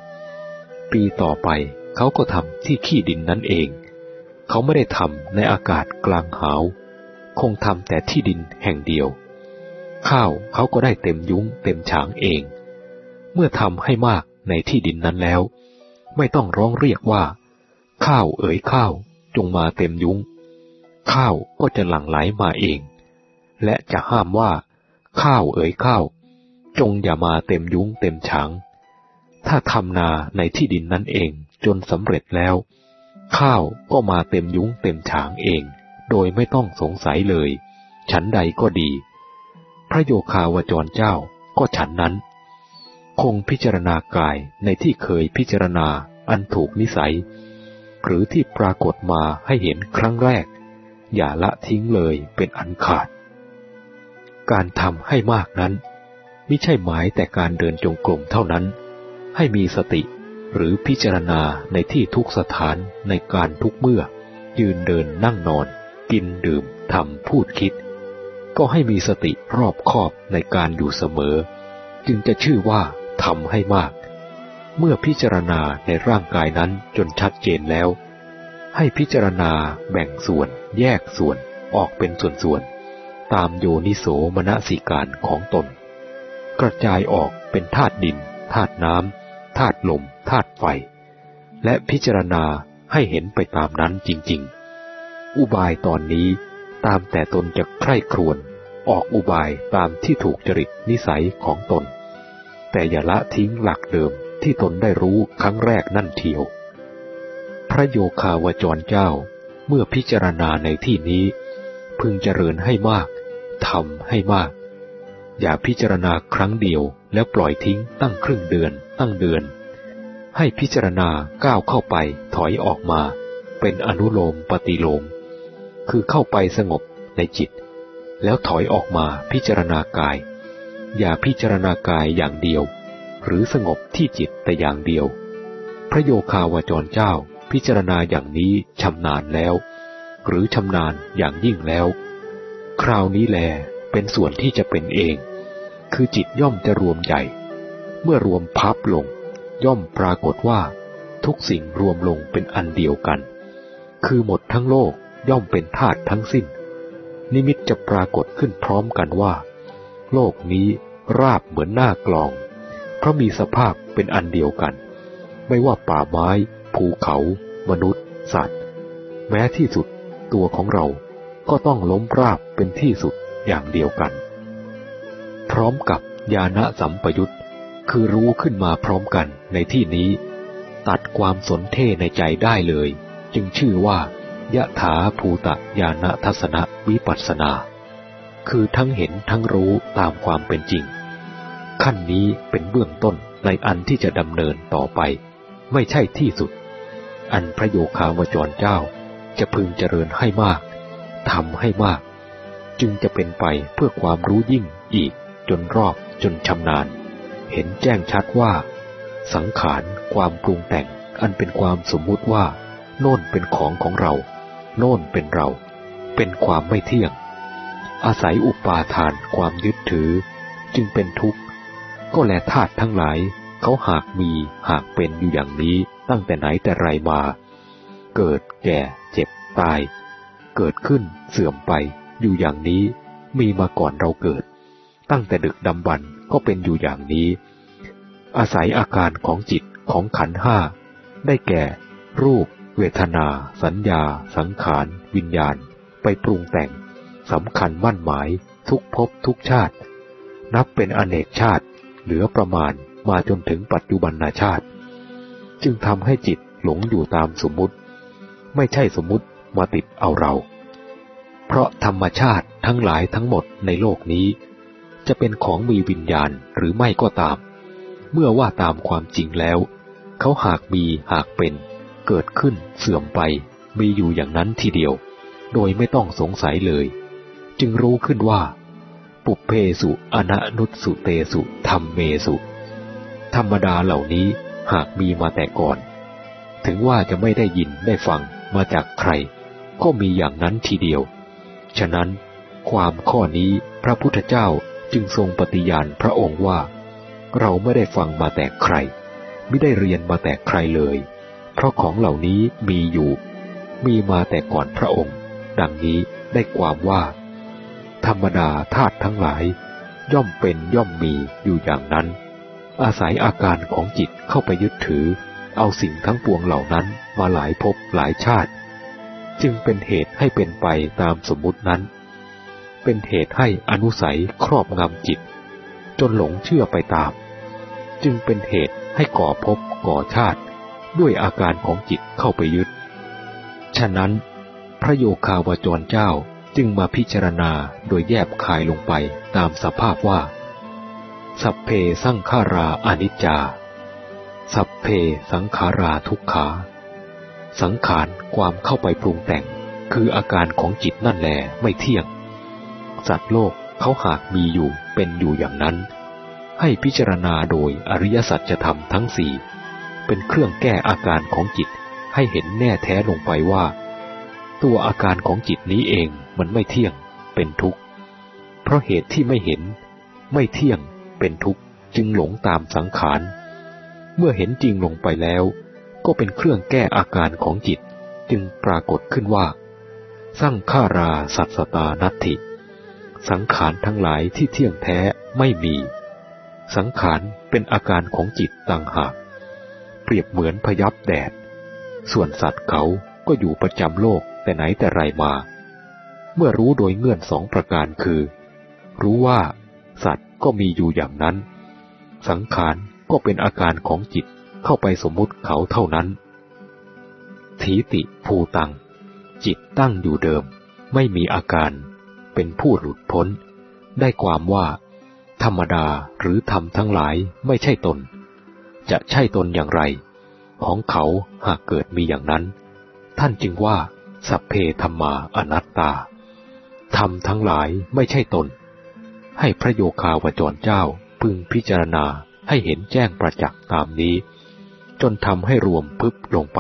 ปีต่อไป เขาก็ทำที่ขี้ดินนั้นเอง เขาไม่ได้ทำในอากาศกลางหาว คงทำแต่ที่ดินแห่งเดียว ข้าวเขาก็ได้เต็มยุ้งเต็มฉางเอง เมื่อทำให้มากในที่ดินนั้นแล้ว ไม่ต้องร้องเรียกว่า ข้าวเอ๋ยข้าวจงมาเต็มยุ้ง ข้าวก็จะหลั่งไหลมาเอง และจะห้ามว่า ข้าวเอ๋ยข้าว จงอย่ามาเต็มยุ้งเต็มฉาง ถ้าทำนาในที่ดินนั้นเองจนสำเร็จแล้ว ข้าวก็มาเต็มยุ้งเต็มฉางเอง โดยไม่ต้องสงสัยเลย ฉันใดก็ดี พระโยคาวจรเจ้าก็ฉันนั้น คงพิจารณากายในที่เคยพิจารณาอันถูกนิสัย หรือที่ปรากฏมาให้เห็นครั้งแรก อย่าละทิ้งเลยเป็นอันขาด การทำให้มากนั้น ไม่ใช่หมายแต่การเดินจงกรมเท่านั้น ให้มีสติ หรือพิจารณาในที่ทุกสถานในการทุกเมื่อ ยืนเดินนั่งนอน กินดื่มทำพูดคิด ก็ให้มีสติรอบคอบในการอยู่เสมอ จึงจะชื่อว่าทำให้มาก เมื่อพิจารณาในร่างกายนั้นจนชัดเจนแล้ว ให้พิจารณาแบ่งส่วน แยกส่วนออกเป็นส่วนๆตามโยนิโสมนสิการของตน กระจายออกเป็นธาตุดินธาตุน้ำ ธาตุลมธาตุไฟ และพิจารณาให้เห็นไปตามนั้นจริง ๆ อุบายตอนนี้ตามแต่ตนจะใคร่ครวญออกอุบายตามที่ถูกจริตนิสัยของตน แต่อย่าละทิ้งหลักเดิมที่ตนได้รู้ครั้งแรกนั่นเทียว พระโยคาวจรเจ้าเมื่อพิจารณาในที่นี้ พึงเจริญให้มากทำให้มาก อย่าพิจารณาครั้งเดียวแล้วปล่อยทิ้งตั้งครึ่งเดือน ตั้งเดือน ให้พิจารณาก้าวเข้าไปถอยออกมา เป็นอนุโลมปฏิโลม คือเข้าไปสงบในจิต แล้วถอยออกมาพิจารณากาย อย่าพิจารณากายอย่างเดียว หรือสงบที่จิตแต่อย่างเดียว พระโยคาวาจรเจ้าพิจารณาอย่างนี้ชำนาญแล้ว หรือชำนาญอย่างยิ่งแล้ว คราวนี้แลเป็นส่วนที่จะเป็นเอง คือจิตย่อมจะรวมใหญ่ เมื่อรวมพับลง ย่อมปรากฏว่า ทุกสิ่งรวมลงเป็นอันเดียวกัน คือหมดทั้งโลกย่อมเป็นธาตุทั้งสิ้น นิมิตจะปรากฏขึ้นพร้อมกันว่า โลกนี้ราบเหมือนหน้ากลอง เพราะมีสภาพเป็นอันเดียวกัน ไม่ว่าป่าไม้ ภูเขา มนุษย์ สัตว์ แม้ที่สุดตัวของเราก็ต้องล้มราบเป็นที่สุดอย่างเดียวกัน พร้อมกับญาณสัมปยุต คือรู้ขึ้นมาพร้อมกันในที่นี้ ตัดความสนเท่ในใจได้เลย จึงชื่อว่ายะถาภูตะญาณทัศนวิปัสสนา คือทั้งเห็นทั้งรู้ตามความเป็นจริง ขั้นนี้เป็นเบื้องต้นในอันที่จะดำเนินต่อไป ไม่ใช่ที่สุด อันพระโยคาวจรเจ้า จะพึงเจริญให้มากทำให้มาก จึงจะเป็นไปเพื่อความรู้ยิ่งอีกจนรอบจนชำนาญ เห็นแจ้งชัดว่า สังขารความปรุงแต่งอันเป็นความสมมุติว่า โน่นเป็นของของเรา โน่นเป็นเรา เป็นความไม่เที่ยง อาศัยอุปาทานความยึดถือ จึงเป็นทุกข์ ก็แลธาตุทั้งหลาย เขาหากมีหากเป็นอยู่อย่างนี้ตั้งแต่ไหนแต่ไรมา เกิดแก่เจ็บตาย เกิดขึ้นเสื่อมไปอยู่อย่างนี้มีมาก่อนเราเกิด ตั้งแต่ดึกดำบรร ก็เป็นอยู่อย่างนี้ อาศัยอาการของจิตของขันห้า ได้แก่ รูป เวทนา สัญญา สังขาร วิญญาณ ไปปรุงแต่งสำคัญมั่นหมาย ทุกภพทุกชาติ นับเป็นอเนกชาติ เหลือประมาณมาจนถึงปัจจุบันนาชาติ จึงทำให้จิตหลงอยู่ตามสมมุติ ไม่ใช่สมมุติมาติดเอาเรา เพราะธรรมชาติทั้งหลายทั้งหมดในโลกนี้ จะเป็นของมีวิญญาณหรือไม่ก็ตาม เมื่อว่าตามความจริงแล้ว เขาหากมีหากเป็น เกิดขึ้นเสื่อมไป มีอยู่อย่างนั้นทีเดียว โดยไม่ต้องสงสัยเลย จึงรู้ขึ้นว่า ปุเพสุอนันุสุเตสุธรรมเมสุ ธรรมดาเหล่านี้หากมีมาแต่ก่อน ถึงว่าจะไม่ได้ยินได้ฟังมาจากใคร ก็มีอย่างนั้นทีเดียว ฉะนั้น ความข้อนี้พระพุทธเจ้า จึงทรงปฏิญาณพระองค์ว่า เราไม่ได้ฟังมาแต่ใคร ไม่ได้เรียนมาแต่ใครเลย เพราะของเหล่านี้มีอยู่ มีมาแต่ก่อนพระองค์ ดังนี้ได้ความว่า ธรรมดาธาตุทั้งหลาย ย่อมเป็นย่อมมีอยู่อย่างนั้น อาศัยอาการของจิตเข้าไปยึดถือ เอาสิ่งทั้งปวงเหล่านั้นมาหลายภพหลายชาติ จึงเป็นเหตุให้เป็นไปตามสมมุตินั้น เป็นเหตุให้อนุสัยครอบงำจิต จนหลงเชื่อไปตาม จึงเป็นเหตุให้ก่อภพก่อชาติด้วยอาการของจิตเข้าไปยึด ฉะนั้น พระโยคาวจรเจ้าจึงมาพิจารณาโดยแยบคายลงไปตามสภาพว่า สัพเพสังขาราอนิจจา สัพเพสังขาราทุกขา สังขารความเข้าไปปรุงแต่ง คืออาการของจิตนั่นแหลไม่เที่ยง สัตว์โลกเขาหากมีอยู่เป็นอยู่อย่างนั้น ให้พิจารณาโดยอริยสัจธรรมทั้งสี่เป็นเครื่องแก้อาการของจิตให้เห็นแน่แท้ลงไปว่า ตัวอาการของจิตนี้เองมันไม่เที่ยงเป็นทุกข์ เพราะเหตุที่ไม่เห็น ไม่เที่ยงเป็นทุกข์จึงหลงตามสังขาร เมื่อเห็นจริงลงไปแล้ว ก็เป็นเครื่องแก้อาการของจิตจึงปรากฏขึ้นว่า สร้างฆาราสัตสตานัตถิ สังขารทั้งหลายที่เที่ยงแท้ไม่มี สังขารเป็นอาการของจิตต่างหาก เปรียบเหมือนพยับแดด ส่วนสัตว์เขาก็อยู่ประจำโลกแต่ไหนแต่ไรมา เมื่อรู้โดยเงื่อนสองประการคือ รู้ว่า สัตว์ก็มีอยู่อย่างนั้น สังขารก็เป็นอาการของจิตเข้าไปสมมุติเขาเท่านั้น ทีติภูตัง จิตตั้งอยู่เดิม ไม่มีอาการ เป็นผู้หลุดพ้น ได้ความว่า ธรรมดาหรือธรรมทั้งหลายไม่ใช่ตน จะใช่ตนอย่างไร ของเขาหากเกิดมีอย่างนั้น ท่านจึงว่า สัพเพธรรมาอนัตตา ธรรมทั้งหลายไม่ใช่ตน ให้พระโยคาวจรเจ้าพึงพิจารณาให้เห็นแจ้งประจักษ์ตามนี้ จนทำให้รวมพึบลงไป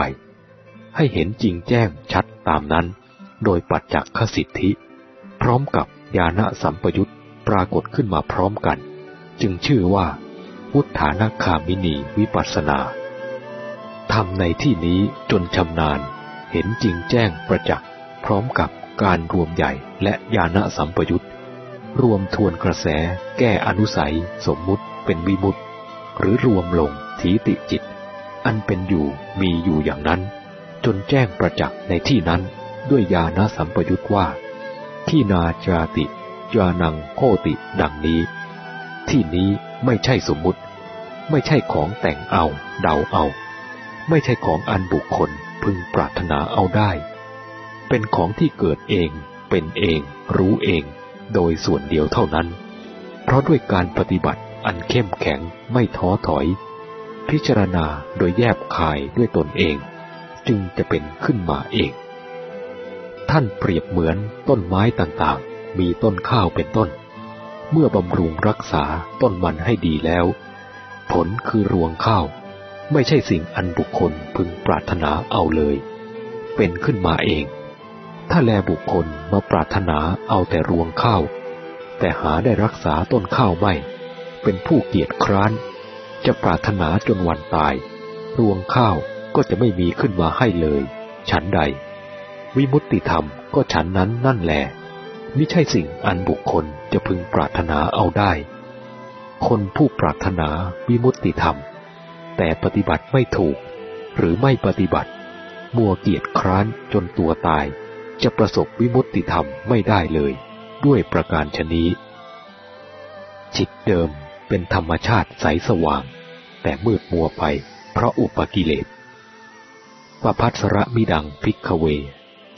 ให้เห็นจริงแจ้งชัดตามนั้น โดยปัจจักขสิทธิ พร้อมกับญาณสัมปยุตปรากฏขึ้นมาพร้อมกัน จึงชื่อว่า วุฒานาคามินีวิปัสนาทำในที่นี้จนชำนาญ เห็นจริงแจ้งประจักษ์พร้อมกับการรวมใหญ่และญาณสัมปยุตรวมทวนกระแส แก้อนุสัย สมมุติเป็นวิมุตหรือรวมลงทีติจิต อันเป็นอยู่มีอยู่อย่างนั้น จนแจ้งประจักษ์ในที่นั้นด้วยญาณสัมปยุตว่า ที่นาจาติจานังโคติดังนี้ ที่นี้ไม่ใช่สมมุติ ไม่ใช่ของแต่งเอา เดาเอา ไม่ใช่ของอันบุคคลพึงปรารถนาเอาได้ เป็นของที่เกิดเอง เป็นเอง รู้เอง โดยส่วนเดียวเท่านั้น เพราะด้วยการปฏิบัติอันเข้มแข็งไม่ท้อถอย พิจารณาโดยแยบคายด้วยตนเอง จึงจะเป็นขึ้นมาเอง ท่านเปรียบเหมือนต้นไม้ต่างๆ มีต้นข้าวเป็นต้น เมื่อบำรุงรักษาต้นมันให้ดีแล้ว ผลคือรวงข้าว ไม่ใช่สิ่งอันบุคคลพึงปรารถนาเอาเลย เป็นขึ้นมาเอง ถ้าแลบุคคลมาปรารถนาเอาแต่รวงข้าว แต่หาได้รักษาต้นข้าวไม่ เป็นผู้เกียจคร้าน จะปรารถนาจนวันตาย รวงข้าวก็จะไม่มีขึ้นมาให้เลย ฉันใด วิมุตติธรรมก็ฉันนั้นนั่นแหละไม่ใช่สิ่งอันบุคคลจะพึงปรารถนาเอาได้ คนผู้ปรารถนาวิมุตติธรรม แต่ปฏิบัติไม่ถูก หรือไม่ปฏิบัติ มัวเกียจคร้านจนตัวตาย จะประสบวิมุตติธรรมไม่ได้เลย ด้วยประการชนี้ จิตเดิมเป็นธรรมชาติใสสว่าง แต่มืดมัวไปเพราะอุปกิเลสปพัสระมิดังพิกเว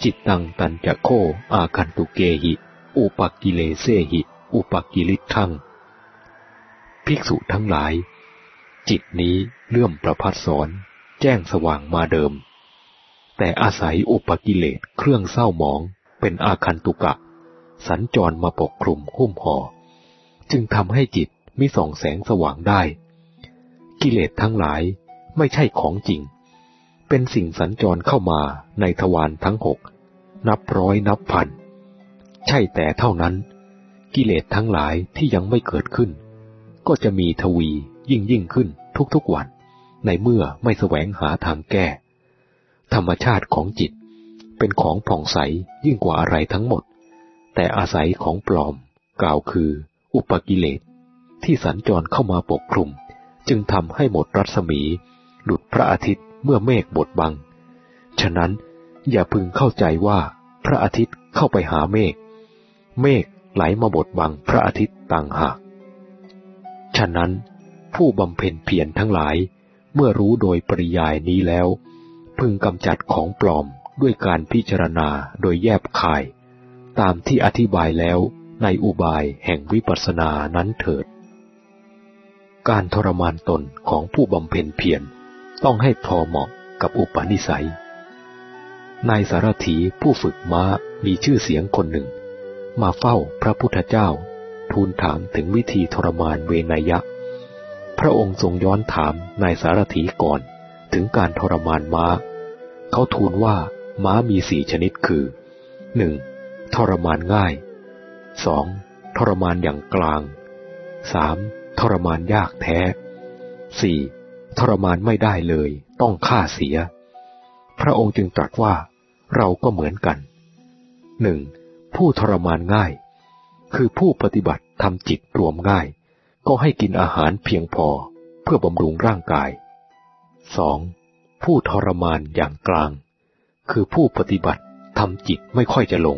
จิตตังตันจะโค อาคันตุเกหิ อุปกิเลเสหิ อุปกิลิทังภิกษุทั้งหลาย จิตนี้เลื่อมประพัดสอนแจ้งสว่างมาเดิม แต่อาศัยอุปกิเลสเครื่องเศร้าหมองเป็นอาคันตุกะ สัญจรมาปกคลุมหุ้มห่อจึงทำให้จิตมิส่องแสงสว่างได้ กิเลสทั้งหลายไม่ใช่ของจริง เป็นสิ่งสัญจรเข้ามาในทวารทั้งหก นับร้อยนับพัน ใช่แต่เท่านั้น กิเลสทั้งหลายที่ยังไม่เกิดขึ้น ก็จะมีทวียิ่งยิ่งขึ้นทุกๆวัน ในเมื่อไม่แสวงหาทางแก้ ธรรมชาติของจิตเป็นของผ่องใสยิ่งกว่าอะไรทั้งหมด แต่อาศัยของปลอมกล่าวคือ อุปกิเลส ที่สัญจรเข้ามาปกคลุม จึงทำให้หมดรัศมี หลุดพระอาทิตย์เมื่อเมฆบดบัง ฉะนั้น อย่าพึงเข้าใจว่าพระอาทิตย์เข้าไปหาเมฆ เมฆไหลมาบดบังพระอาทิตย์ต่างหาก ฉะนั้น ผู้บำเพ็ญเพียรทั้งหลาย เมื่อรู้โดยปริยายนี้แล้ว พึงกำจัดของปลอมด้วยการพิจารณาโดยแยบคาย ตามที่อธิบายแล้วในอุบายแห่งวิปัสสนานั้นเถิด การทรมานตนของผู้บำเพ็ญเพียรต้องให้พอเหมาะกับอุปนิสัย นายสารถีผู้ฝึกม้ามีชื่อเสียงคนหนึ่ง มาเฝ้าพระพุทธเจ้า ทูลถามถึงวิธีทรมานเวนยะ พระองค์ทรงย้อนถามนายสารถีก่อนถึงการทรมานม้า เขาทูลว่าม้ามีสี่ชนิดคือหนึ่งทรมานง่ายสองทรมานอย่างกลางสามทรมานยากแท้สี่ทรมานไม่ได้เลย ต้องฆ่าเสีย พระองค์จึงตรัสว่า เราก็เหมือนกันหนึ่งผู้ทรมานง่าย คือผู้ปฏิบัติทำจิตรวมง่าย ก็ให้กินอาหารเพียงพอเพื่อบำรุงร่างกายสองผู้ทรมานอย่างกลาง คือผู้ปฏิบัติทำจิตไม่ค่อยจะลง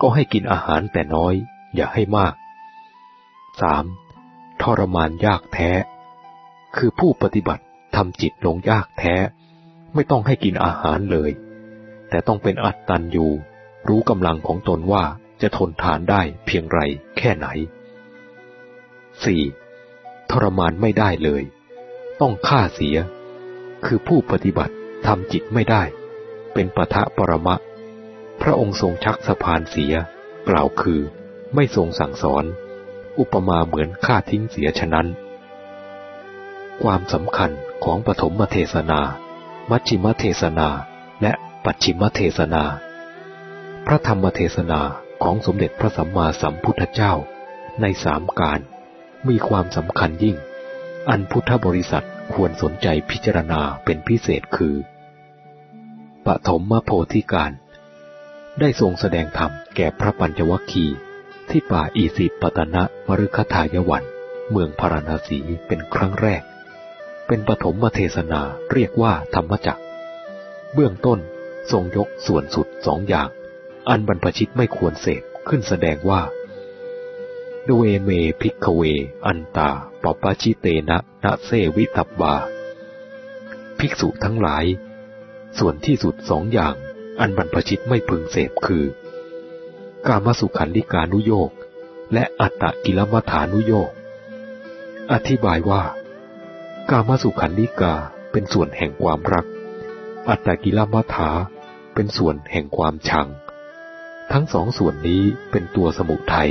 ก็ให้กินอาหารแต่น้อย อย่าให้มากสามทรมานยากแท้ คือผู้ปฏิบัติทำจิตลงยากแท้ ไม่ต้องให้กินอาหารเลย แต่ต้องเป็นอัตตันอยู่ รู้กำลังของตนว่าจะทนทานได้เพียงไรแค่ไหน 4. ทรมานไม่ได้เลย ต้องฆ่าเสีย คือผู้ปฏิบัติทำจิตไม่ได้ เป็นปะทะปรมะ พระองค์ทรงชักสะพานเสีย กล่าวคือไม่ทรงสั่งสอน อุปมาเหมือนฆ่าทิ้งเสียฉะนั้น ความสำคัญของปฐมเทศนา มัชชิมเทศนา ปัจฉิมเทศนา พระธรรมเทศนาของสมเด็จพระสัมมาสัมพุทธเจ้า ในสามการมีความสำคัญยิ่ง อันพุทธบริษัทควรสนใจพิจารณาเป็นพิเศษคือ ปฐมมโพธิการ ได้ทรงแสดงธรรมแก่พระปัญจวัคคีที่ป่าอีสิปตนะมฤคทายวัน เมืองพาราณสีเป็นครั้งแรก เป็นปฐมเทศนาเรียกว่าธรรมจักเบื้องต้น ทรงยกส่วนสุดสองอย่าง อันบรรพชิตไม่ควรเสพขึ้นแสดงว่าเทฺวเม ภิกฺขเว อนฺตาปพฺพชิเตน น เสวิตพฺพา ภิกษุทั้งหลาย ส่วนที่สุดสองอย่าง อันบรรพชิตไม่พึงเสพคือ กามสุขัลลิกานุโยคและอัตตกิลมถานุโยคอธิบายว่า กามสุขันลิกาเป็นส่วนแห่งความรัก อัตตกิลมัฐา เป็นส่วนแห่งความชัง ทั้งสองส่วนนี้เป็นตัวสมุทัย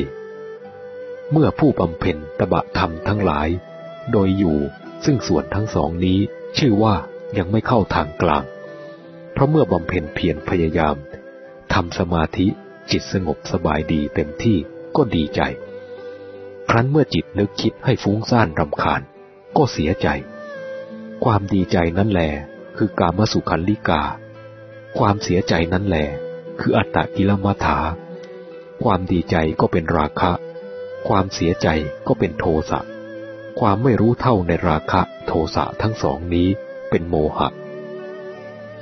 เมื่อผู้บำเพ็ญตบะธรรมทั้งหลาย โดยอยู่ซึ่งส่วนทั้งสองนี้ชื่อว่ายังไม่เข้าทางกลาง เพราะเมื่อบำเพ็ญเพียรพยายามทำสมาธิจิตสงบสบายดีเต็มที่ก็ดีใจ ครั้นเมื่อจิตนึกคิดให้ฟุ้งซ่านรำคาญ ก็เสียใจ ความดีใจนั้นแหลคือการมสุขันลิกา ความเสียใจนั้นแหลคืออัตตกิลมัฐา ความดีใจก็เป็นราคะ ความเสียใจก็เป็นโทสะ ความไม่รู้เท่าในราคะโทสะทั้งสองนี้เป็นโมหะ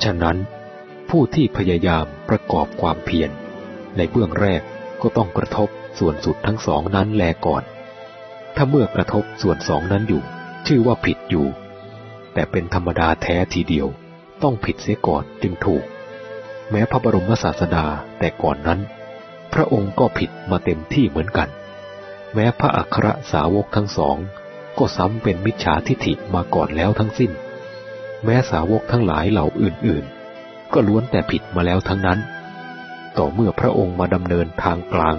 ฉะนั้น ผู้ที่พยายามประกอบความเพียรในเบื้องแรกก็ต้องกระทบส่วนสุดทั้งสองนั้นแลก่อน ถ้าเมื่อกระทบส่วนสองนั้นอยู่ ชื่อว่าผิดอยู่ แต่เป็นธรรมดาแท้ทีเดียว ต้องผิดเสียก่อนจึงถูก แม้พระบรมศาสดาแต่ก่อนนั้น พระองค์ก็ผิดมาเต็มที่เหมือนกัน แม้พระอัครสาวกทั้งสอง ก็ซ้ำเป็นมิจฉาทิฐิมาก่อนแล้วทั้งสิ้น แม้สาวกทั้งหลายเหล่าอื่นๆ ก็ล้วนแต่ผิดมาแล้วทั้งนั้น ต่อเมื่อพระองค์มาดำเนินทางกลาง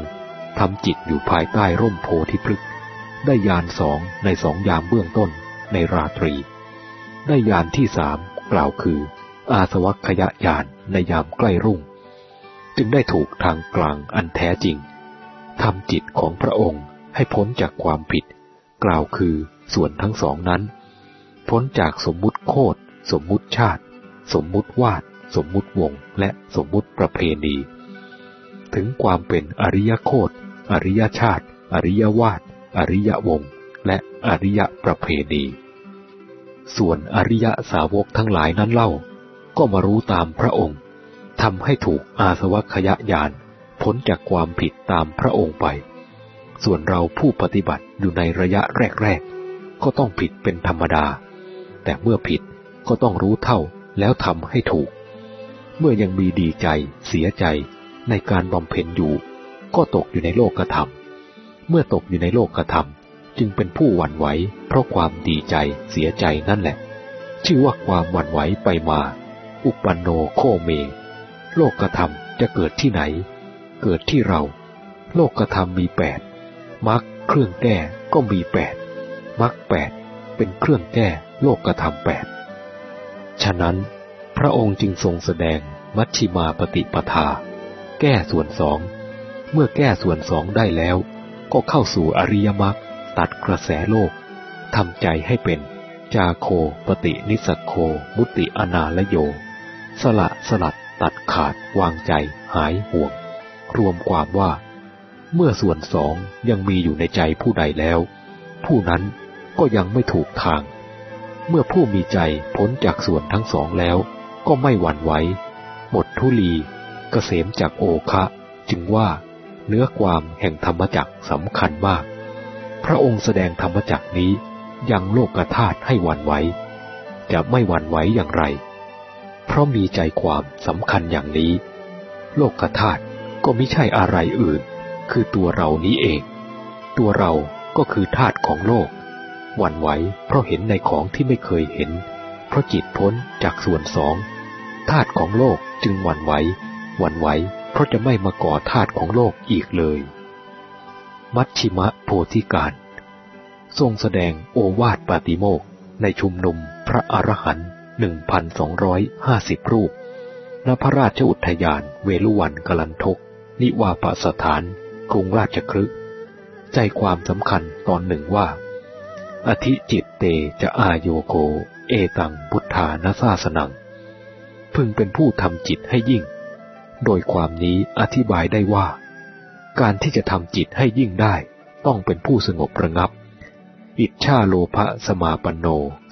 ทำจิตอยู่ภายใต้ร่มโพธิพฤกษ์ได้ยานสองในสองยามเบื้องต้นในราตรี ได้ยานที่สามกล่าวคือ อาสวัคยยานในยามใกล้รุ่ง จึงได้ถูกทางกลางอันแท้จริงทำจิตของพระองค์ให้พ้นจากความผิด กล่าวคือส่วนทั้งสองนั้น พ้นจากสมมุติโคดสมมุติชาติ สมมุติวาด สมมุติวง และสมมุติประเพณี ถึงความเป็นอริยโคดอริยชาติ อริยวาด อริยวง และอริยประเพณี ส่วนอริยสาวกทั้งหลายนั้นเล่า ก็มารู้ตามพระองค์ทำให้ถูกอาสวัคยญาณพ้นจากความผิดตามพระองค์ไป ส่วนเราผู้ปฏิบัติอยู่ในระยะแรกๆ ก็ต้องผิดเป็นธรรมดา แต่เมื่อผิดก็ต้องรู้เท่าแล้วทำให้ถูก เมื่อยังมีดีใจ เสียใจในการบำเพ็ญอยู่ ก็ตกอยู่ในโลกธรรม เมื่อตกอยู่ในโลกธรรมจึงเป็นผู้หวั่นไหวเพราะความดีใจเสียใจนั่นแหละ ชื่อว่าความหวั่นไหวไปมา อุปันโนโคเม โลกธรรมจะเกิดที่ไหน เกิดที่เรา โลกธรรมมีแปดมรรคเครื่องแก้ก็มีแปดมรรคแปดเป็นเครื่องแก้โลกธรรมแปดฉะนั้น พระองค์จึงทรงแสดงมัชชิมาปฏิปทา แก้ส่วนสอง เมื่อแก้ส่วนสองได้แล้ว ก็เข้าสู่อริยมรรคตัดกระแสโลกทำใจให้เป็นจาโคปฏินิสโคมุติอนาลโย สละสลัดตัดขาดวางใจหายห่วง รวมความว่า เมื่อส่วนสองยังมีอยู่ในใจผู้ใดแล้ว ผู้นั้นก็ยังไม่ถูกทาง เมื่อผู้มีใจพ้นจากส่วนทั้งสองแล้ว ก็ไม่หวั่นไหวหมดทุลีกเกษมจากโอคะ จึงว่าเนื้อความแห่งธรรมจักสำคัญมาก พระองค์แสดงธรรมจักนี้ยังโลกธาตุให้หวั่นไหวจะไม่หวั่นไหวอย่างไร เพราะมีใจความสำคัญอย่างนี้ โลกธาตุก็ไม่ใช่อะไรอื่น คือตัวเรานี้เอง ตัวเราก็คือธาตุของโลก หวั่นไหวเพราะเห็นในของที่ไม่เคยเห็น เพราะจิตพ้นจากส่วนสองธาตุของโลกจึงหวั่นไหวหวั่นไหวเพราะจะไม่มาก่อธาตุของโลกอีกเลย มัชชิมะโพธิการ ทรงแสดงโอวาทปาติโมกในชุมนุมพระอรหันต์ หนึ่งพันสองร้อยห้าสิบรูป ณ พระราชอุทยานเวลุวันกลันทก นิวาปสถาน กรุงราชครึใจความสำคัญตอนหนึ่งว่า อธิจิตเตจะอาโยโก เอตังพุทธานาซาสนัง พึงเป็นผู้ทำจิตให้ยิ่ง โดยความนี้อธิบายได้ว่า การที่จะทำจิตให้ยิ่งได้ ต้องเป็นผู้สงบระงับ อิจฉาโลภะสมาปโน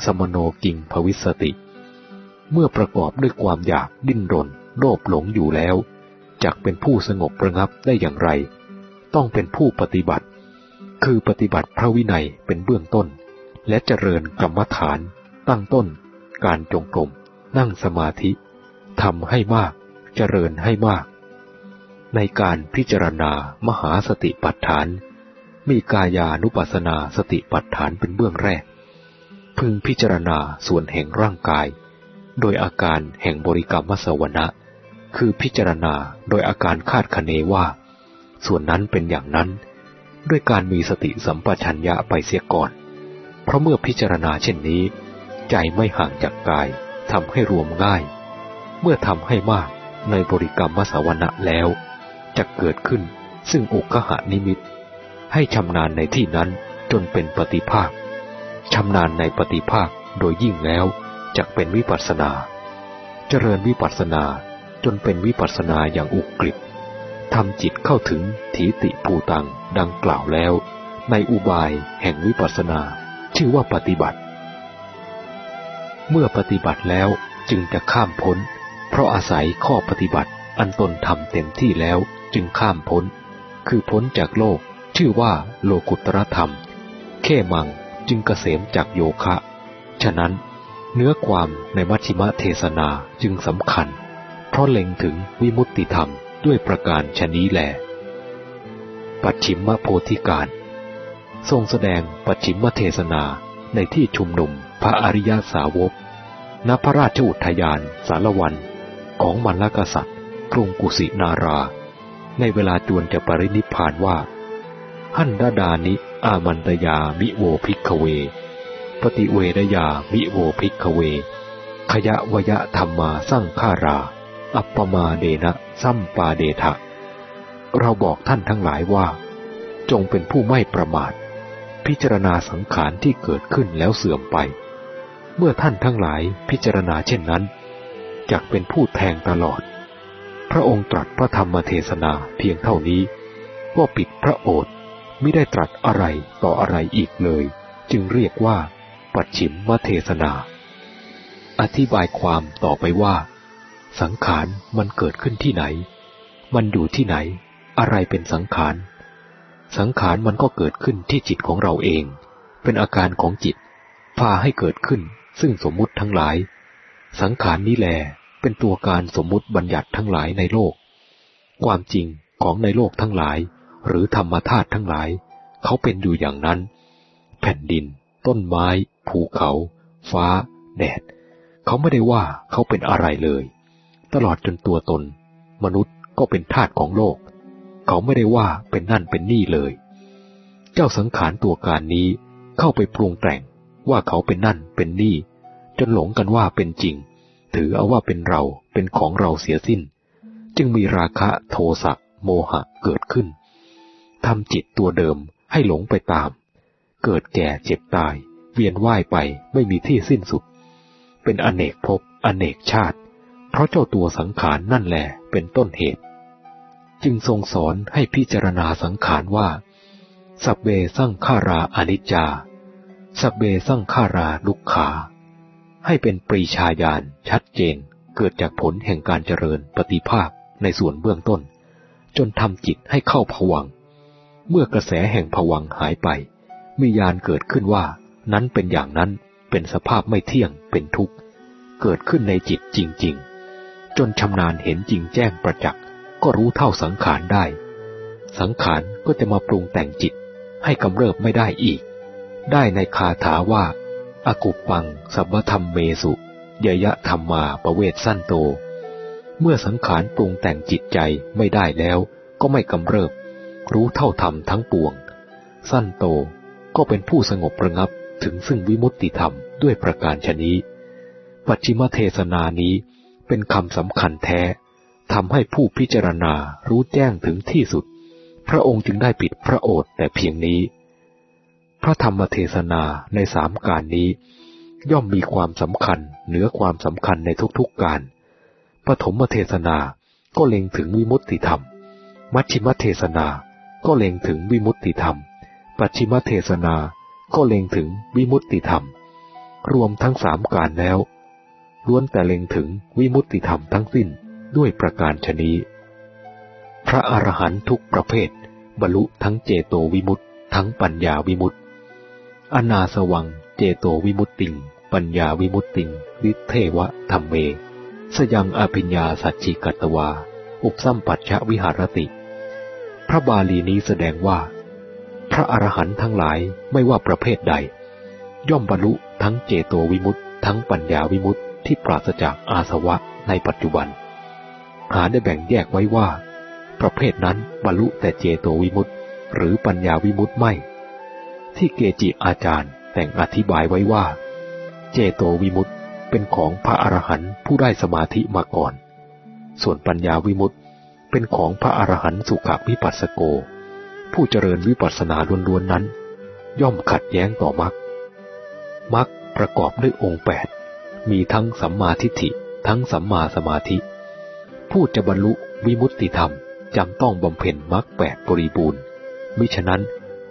สมโนกิงภวิสติ เมื่อประกอบด้วยความอยากดิ้นรน โลภหลงอยู่แล้วจักเป็นผู้สงบระงับได้อย่างไร ต้องเป็นผู้ปฏิบัติ คือปฏิบัติพระวินัยเป็นเบื้องต้น และเจริญกรรมฐาน ตั้งต้น การจงกรมนั่งสมาธิทำให้มาก เจริญให้มาก ในการพิจารณามหาสติปัฏฐาน มีกายานุปัสสนาสติปัฏฐานเป็นเบื้องแรก พึงพิจารณาส่วนแห่งร่างกาย โดยอาการแห่งบริกรรมสวนะ คือพิจารณาโดยอาการคาดคะเนว่า ส่วนนั้นเป็นอย่างนั้น ด้วยการมีสติสัมปชัญญะไปเสียก่อน เพราะเมื่อพิจารณาเช่นนี้ ใจไม่ห่างจากกายทำให้รวมง่าย เมื่อทำให้มากในบริกรรมมสวนะแล้วจะเกิดขึ้นซึ่งอุกหานิมิต ให้ชำนาญในที่นั้นจนเป็นปฏิภาคชำนาญในปฏิภาคโดยยิ่งแล้ว จะเป็นวิปัสนา เจริญวิปัสนาจนเป็นวิปัสนาอย่างอุกฤษทำจิตเข้าถึงถีติภูตังดังกล่าวแล้ว ในอุบายแห่งวิปัสสนา ชื่อว่าปฏิบัติ เมื่อปฏิบัติแล้วจึงจะข้ามพ้น เพราะอาศัยข้อปฏิบัติอันตนทำเต็มที่แล้วจึงข้ามพ้น คือพ้นจากโลก ชื่อว่าโลกุตรธรรม แค่มังจึงเกษมจากโยคะ ฉะนั้น เนื้อความในมัชฌิมเทศนาจึงสำคัญ เพราะเล็งถึงวิมุตติธรรมด้วยประการชนี้แหลปัจฉิมโพธิการ ทรงแสดงปัจฉิมเทศนาในที่ชุมนุมพระอริยาสาวก ณ พระราชอุทยานสารวัน ของมัลลกษัตริย์ กรุงกุสินารา ในเวลาจวนจะปรินิพานว่า หันดาดานิอามันตยามิโวพิกเว ปฏิเวรยามิโวพิกขเว ขยะวยะธรรมาสร้างฆารา อัปปมาเดนะซัมปาเดทะ เราบอกท่านทั้งหลายว่า จงเป็นผู้ไม่ประมาท พิจารณาสังขารที่เกิดขึ้นแล้วเสื่อมไป เมื่อท่านทั้งหลายพิจารณาเช่นนั้นจักเป็นผู้แทงตลอด พระองค์ตรัสพระธรรมเทศนาเพียงเท่านี้ก็ปิดพระโอษฐ์ไม่ได้ตรัสอะไรต่ออะไรอีกเลย จึงเรียกว่า ปัจฉิมมเทศนา อธิบายความต่อไปว่า สังขารมันเกิดขึ้นที่ไหน มันอยู่ที่ไหน อะไรเป็นสังขาร สังขารมันก็เกิดขึ้นที่จิตของเราเอง เป็นอาการของจิต พาให้เกิดขึ้น ซึ่งสมมุติทั้งหลาย สังขารนี้แหลเป็นตัวการสมมุติบัญญัติทั้งหลายในโลก ความจริงของในโลกทั้งหลาย หรือธรรมธาตุทั้งหลาย เขาเป็นอยู่อย่างนั้น แผ่นดิน ต้นไม้ ภูเขา ฟ้า แดด เขาไม่ได้ว่าเขาเป็นอะไรเลย ตลอดจนตัวตน มนุษย์ก็เป็นทาสของโลก เขาไม่ได้ว่าเป็นนั่นเป็นนี่เลย เจ้าสังขารตัวการนี้เข้าไปปรุงแต่งว่าเขาเป็นนั่นเป็นนี่ จนหลงกันว่าเป็นจริง ถือเอาว่าเป็นเราเป็นของเราเสียสิ้น จึงมีราคะโทสะโมหะเกิดขึ้นทำจิตตัวเดิมให้หลงไปตาม เกิดแก่เจ็บตาย เวียนว่ายไปไม่มีที่สิ้นสุด เป็นอเนกภพอเนกชาติ เพราะเจ้าตัวสังขารนั่นแหละเป็นต้นเหตุ จึงทรงสอนให้พิจารณาสังขารว่า สับเบสั่งขาราอนิจจา สับเบสั่งขาราลุกขา ให้เป็นปรีชาญาณชัดเจนเกิดจากผลแห่งการเจริญปฏิภาคในส่วนเบื้องต้น จนทำจิตให้เข้าผวัง เมื่อกระแสแห่งผวังหายไป มีญาณเกิดขึ้นว่า นั้นเป็นอย่างนั้นเป็นสภาพไม่เที่ยงเป็นทุกข์ เกิดขึ้นในจิตจริง ๆ จนชำนาญเห็นจริงแจ้งประจักษ์ก็รู้เท่าสังขารได้ สังขารก็จะมาปรุงแต่งจิตให้กำเริบไม่ได้อีก ได้ในคาถาว่าอากุปัง สัพธรรมเมสุเยยะธรรมมาประเวทสั้นโต เมื่อสังขารปรุงแต่งจิตใจไม่ได้แล้ว ก็ไม่กำเริบ รู้เท่าธรรมทั้งปวง สั้นโตก็เป็นผู้สงบระงับ ถึงซึ่งวิมุตติธรรมด้วยประการชนี้ ปัจฉิมเทศนานี้เป็นคำสำคัญแท้ทำให้ผู้พิจารณารู้แจ้งถึงที่สุด พระองค์จึงได้ปิดพระโอษฐ์แต่เพียงนี้ พระธรรมเทศนาในสามการนี้ ย่อมมีความสำคัญเหนือความสำคัญในทุกๆการปฐมเทศนาก็เล็งถึงวิมุตติธรรม มัชชิมเทศนาก็เล็งถึงวิมุตติธรรม ปัจฉิมเทศนา ก็เล็งถึงวิมุตติธรรม รวมทั้งสามการแล้ว ล้วนแต่เล็งถึงวิมุตติธรรมทั้งสิ้นด้วยประการชนี้ พระอรหันตุกประเภท บรรลุทั้งเจโตวิมุตติทั้งปัญญาวิมุตติอนาสวังเจโตวิมุตติง ปัญญาวิมุตติงวิเทวะธรรมเม สยังอภิญญาสัจจิกัตวา อุปสัมปัชชวิหารติ พระบาลีนี้แสดงว่า พระอรหันต์ทั้งหลายไม่ว่าประเภทใด ย่อมบรรลุทั้งเจโตวิมุตติทั้งปัญญาวิมุตติที่ปราศจากอาสวะในปัจจุบัน หาได้แบ่งแยกไว้ว่า ประเภทนั้นบรรลุแต่เจโตวิมุตต์หรือปัญญาวิมุตต์ไม่ ที่เกจิอาจารย์แต่งอธิบายไว้ว่า เจโตวิมุตต์เป็นของพระอรหันต์ผู้ได้สมาธิมาก่อน ส่วนปัญญาวิมุตต์เป็นของพระอรหันต์สุขวิปัสสโก ผู้เจริญวิปัสสนาล้วนๆนั้น ย่อมขัดแย้งต่อมรรคมรรคประกอบด้วยองค์แปดมีทั้งสัมมาทิฏฐิ ทั้งสัมมาสมาธิ ผู้จะบรรลุวิมุตติธรรมจำต้องบำเพ็ญมรรคแปดบริบูรณ์ มิฉะนั้น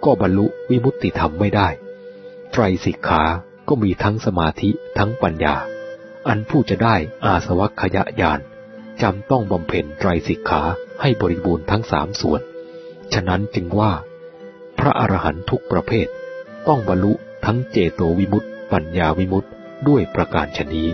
ก็บรรลุวิมุตติธรรมไม่ได้ ไตรสิกขาก็มีทั้งสมาธิทั้งปัญญา อันผู้จะได้อาสวัคยญาณจำต้องบำเพ็ญไตรสิกขาให้บริบูรณ์ทั้งสามส่วน ฉะนั้นจึงว่า พระอรหันตุกประเภท ต้องบรรลุทั้งเจโตวิมุตติ ปัญญาวิมุตติ ด้วยประการชนี้